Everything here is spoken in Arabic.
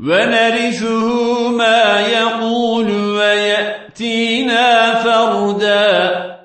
ونرثه ما يقول ويأتينا فردا.